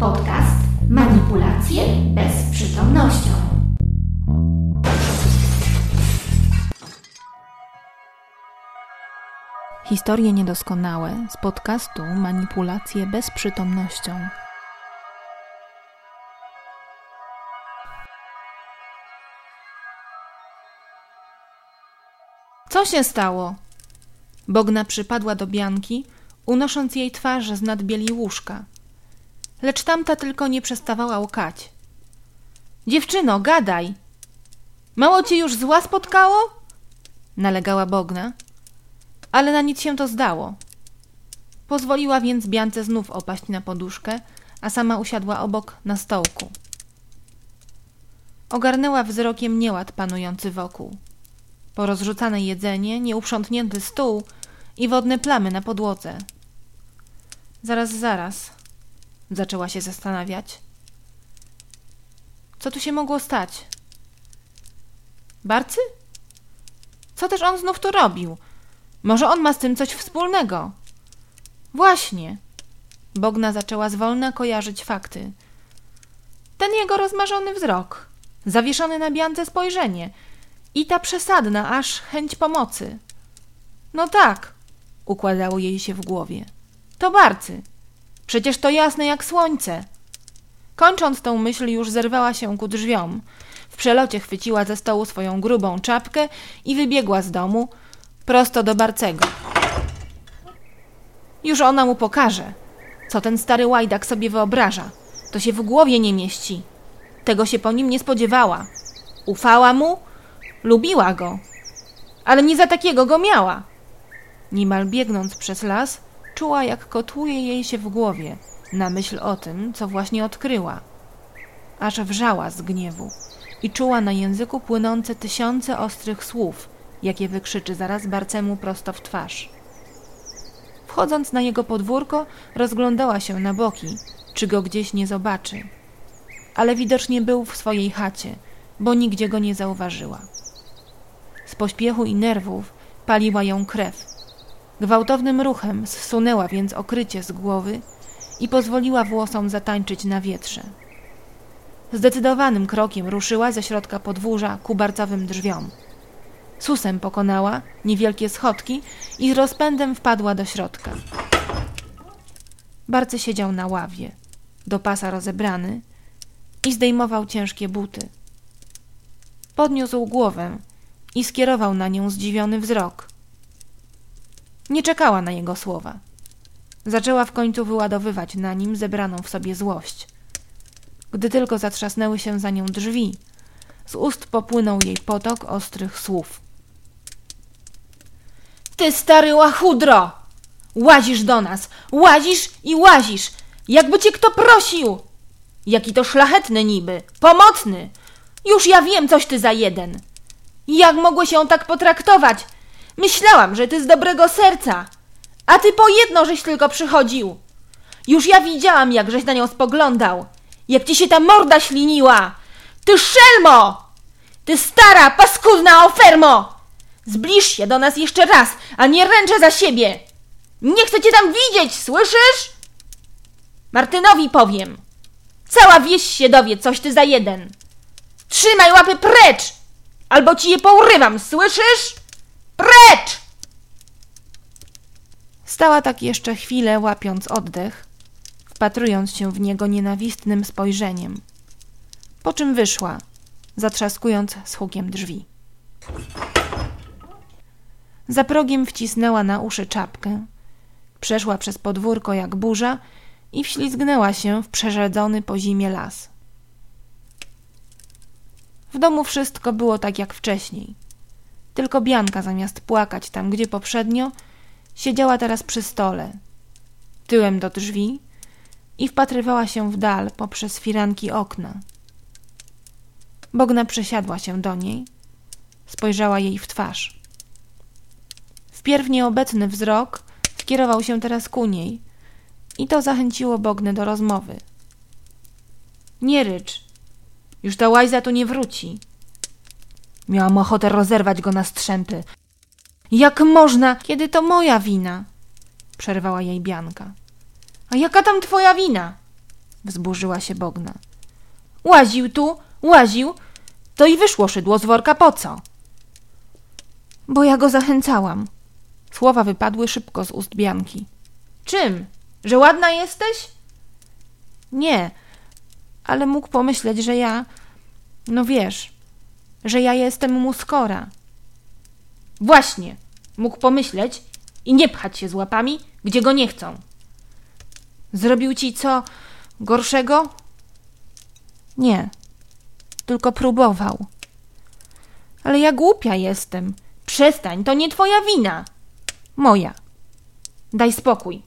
Podcast Manipulacje bez przytomnością. Historie niedoskonałe z podcastu Manipulacje bez przytomnością. Co się stało? Bogna przypadła do Bianki, unosząc jej twarz z nad bieli łóżka. Lecz tamta tylko nie przestawała łkać. Dziewczyno, gadaj! Mało cię już zła spotkało? Nalegała Bogna, ale na nic się to zdało. Pozwoliła więc Biance znów opaść na poduszkę, a sama usiadła obok na stołku. Ogarnęła wzrokiem nieład panujący wokół. Porozrzucane jedzenie, nieuprzątnięty stół i wodne plamy na podłodze. Zaraz, zaraz, zaczęła się zastanawiać. Co tu się mogło stać? Barcy? Co też on znów tu robił? Może on ma z tym coś wspólnego? Właśnie. Bogna zaczęła zwolna kojarzyć fakty. Ten jego rozmarzony wzrok, zawieszony na biance spojrzenie i ta przesadna aż chęć pomocy. No tak, układało jej się w głowie. To barcy. Przecież to jasne jak słońce. Kończąc tą myśl, już zerwała się ku drzwiom. W przelocie chwyciła ze stołu swoją grubą czapkę i wybiegła z domu prosto do Barcego. Już ona mu pokaże, co ten stary łajdak sobie wyobraża. To się w głowie nie mieści. Tego się po nim nie spodziewała. Ufała mu, lubiła go, ale nie za takiego go miała. Niemal biegnąc przez las, czuła, jak kotłuje jej się w głowie na myśl o tym, co właśnie odkryła. Aż wrzała z gniewu i czuła na języku płynące tysiące ostrych słów, jakie wykrzyczy zaraz Barcemu prosto w twarz. Wchodząc na jego podwórko, rozglądała się na boki, czy go gdzieś nie zobaczy. Ale widocznie był w swojej chacie, bo nigdzie go nie zauważyła. Z pośpiechu i nerwów paliła ją krew. Gwałtownym ruchem zsunęła więc okrycie z głowy i pozwoliła włosom zatańczyć na wietrze. Zdecydowanym krokiem ruszyła ze środka podwórza ku barcowym drzwiom. Susem pokonała niewielkie schodki i z rozpędem wpadła do środka. Barcy siedział na ławie, do pasa rozebrany i zdejmował ciężkie buty. Podniósł głowę i skierował na nią zdziwiony wzrok. Nie czekała na jego słowa. Zaczęła w końcu wyładowywać na nim zebraną w sobie złość. Gdy tylko zatrzasnęły się za nią drzwi, z ust popłynął jej potok ostrych słów. Ty stary łachudro! Łazisz do nas, łazisz i łazisz, jakby cię kto prosił! Jaki to szlachetny niby, pomocny! Już ja wiem, coś ty za jeden. Jak mogłeś ją tak potraktować? Myślałam, że ty z dobrego serca, a ty po jedno żeś tylko przychodził. Już ja widziałam, jak żeś na nią spoglądał, jak ci się ta morda śliniła. Ty szelmo! Ty stara, paskudna ofermo! Zbliż się do nas jeszcze raz, a nie ręczę za siebie. Nie chcę cię tam widzieć, słyszysz? Martynowi powiem. Cała wieś się dowie, coś ty za jeden. Trzymaj łapy precz, albo ci je pourywam, słyszysz? Precz! Stała tak jeszcze chwilę, łapiąc oddech, wpatrując się w niego nienawistnym spojrzeniem. Po czym wyszła, zatrzaskując z hukiem drzwi. Za progiem wcisnęła na uszy czapkę, przeszła przez podwórko jak burza i wślizgnęła się w przerzedzony po zimie las. W domu wszystko było tak jak wcześniej. Tylko Bianka zamiast płakać tam, gdzie poprzednio, siedziała teraz przy stole, tyłem do drzwi i wpatrywała się w dal poprzez firanki okna. Bogna przesiadła się do niej, spojrzała jej w twarz. Wpierw nieobecny wzrok skierował się teraz ku niej i to zachęciło Bognę do rozmowy. Nie rycz, już ta łajza tu nie wróci. Miałam ochotę rozerwać go na strzępy. Jak można, kiedy to moja wina? Przerwała jej Bianka. A jaka tam twoja wina? wzburzyła się Bogna. Łaził tu, łaził, to i wyszło szydło z worka po co? Bo ja go zachęcałam. Słowa wypadły szybko z ust Bianki. Czym? Że ładna jesteś? Nie, ale mógł pomyśleć, że ja. No wiesz, że ja jestem mu skora. Właśnie, mógł pomyśleć i nie pchać się z łapami, gdzie go nie chcą. Zrobił ci co gorszego? Nie, tylko próbował. Ale ja głupia jestem. Przestań, to nie twoja wina. Moja. Daj spokój.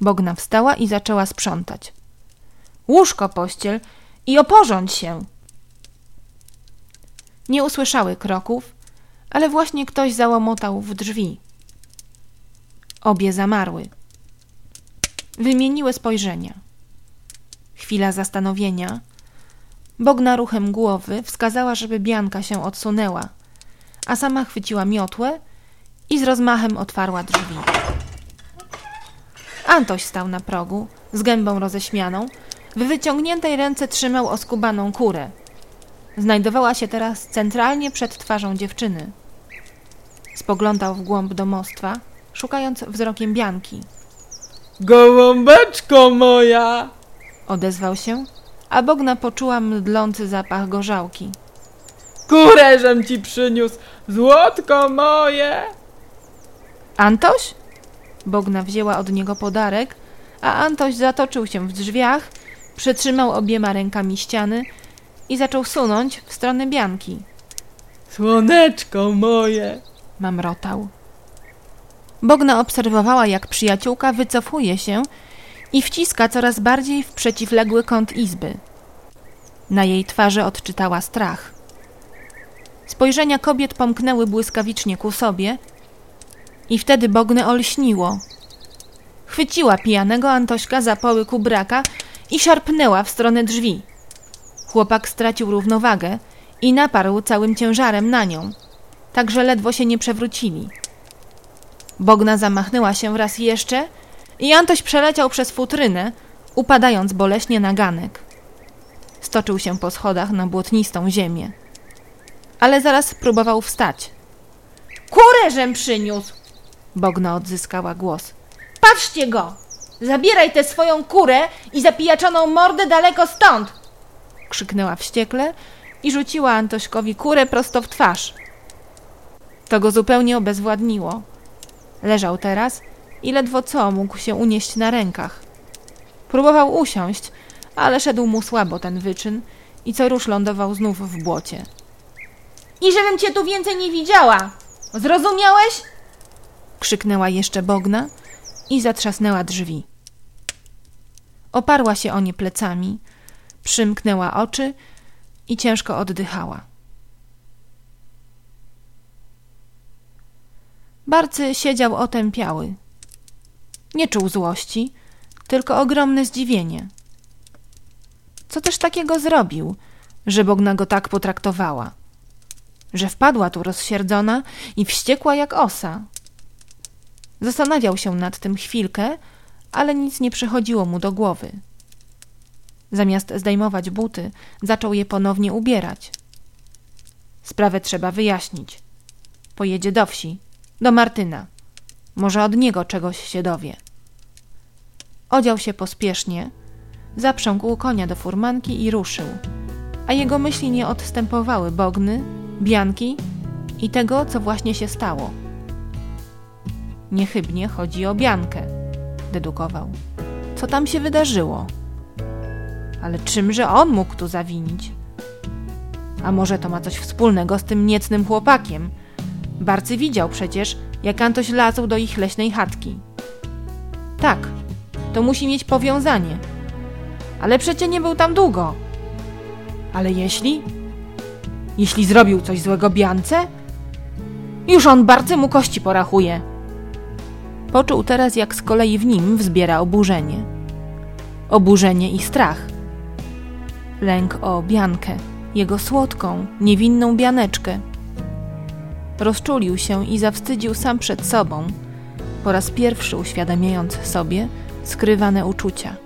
Bogna wstała i zaczęła sprzątać. Łóżko, pościel i oporządź się. Nie usłyszały kroków, ale właśnie ktoś załomotał w drzwi. Obie zamarły. Wymieniły spojrzenia. Chwila zastanowienia. Bogna ruchem głowy wskazała, żeby Bianka się odsunęła, a sama chwyciła miotłę i z rozmachem otwarła drzwi. Antoś stał na progu, z gębą roześmianą, w wyciągniętej ręce trzymał oskubaną kurę. Znajdowała się teraz centralnie przed twarzą dziewczyny. Spoglądał w głąb domostwa, szukając wzrokiem Bianki. Gołąbeczko moja! Odezwał się, a Bogna poczuła mdlący zapach gorzałki. Kurę, żem ci przyniósł, złotko moje! Antoś? Bogna wzięła od niego podarek, a Antoś zatoczył się w drzwiach, przytrzymał obiema rękami ściany i zaczął sunąć w stronę Bianki. Słoneczko moje! Mamrotał. Bogna obserwowała, jak przyjaciółka wycofuje się i wciska coraz bardziej w przeciwległy kąt izby. Na jej twarzy odczytała strach. Spojrzenia kobiet pomknęły błyskawicznie ku sobie i wtedy Bognę olśniło. Chwyciła pijanego Antośka za poły kubraka i szarpnęła w stronę drzwi. Chłopak stracił równowagę i naparł całym ciężarem na nią, tak że ledwo się nie przewrócili. Bogna zamachnęła się raz jeszcze i Antoś przeleciał przez futrynę, upadając boleśnie na ganek. Stoczył się po schodach na błotnistą ziemię. Ale zaraz próbował wstać. Kurę żem przyniósł! Bogna odzyskała głos. Patrzcie go! Zabieraj tę swoją kurę i zapijaczoną mordę daleko stąd! Krzyknęła wściekle i rzuciła Antośkowi kurę prosto w twarz. To go zupełnie obezwładniło. Leżał teraz i ledwo co mógł się unieść na rękach. Próbował usiąść, ale szedł mu słabo ten wyczyn i co rusz lądował znów w błocie. I żebym cię tu więcej nie widziała! Zrozumiałeś? krzyknęła jeszcze Bogna i zatrzasnęła drzwi. Oparła się o nie plecami, przymknęła oczy i ciężko oddychała. Barcy siedział otępiały. Nie czuł złości, tylko ogromne zdziwienie. Co też takiego zrobił, że Bogna go tak potraktowała? Że wpadła tu rozsierdzona i wściekła jak osa. Zastanawiał się nad tym chwilkę, ale nic nie przychodziło mu do głowy. Zamiast zdejmować buty, zaczął je ponownie ubierać. Sprawę trzeba wyjaśnić. Pojedzie do wsi, do Martyna. Może od niego czegoś się dowie. Odział się pospiesznie, zaprzągł konia do furmanki i ruszył, a jego myśli nie odstępowały Bogny, Bianki i tego, co właśnie się stało. Niechybnie chodzi o Biankę, dedukował. Co tam się wydarzyło? Ale czymże on mógł tu zawinić? A może to ma coś wspólnego z tym niecnym chłopakiem? Barcy widział przecież, jak Antoś lazł do ich leśnej chatki. Tak, to musi mieć powiązanie. Ale przecie nie był tam długo. Ale jeśli? Jeśli zrobił coś złego Biance? Już on bardzo mu kości porachuje. Poczuł teraz, jak z kolei w nim wzbiera oburzenie. Oburzenie i strach. Lęk o Biankę, jego słodką, niewinną Bianeczkę. Rozczulił się i zawstydził sam przed sobą, po raz pierwszy uświadamiając sobie skrywane uczucia.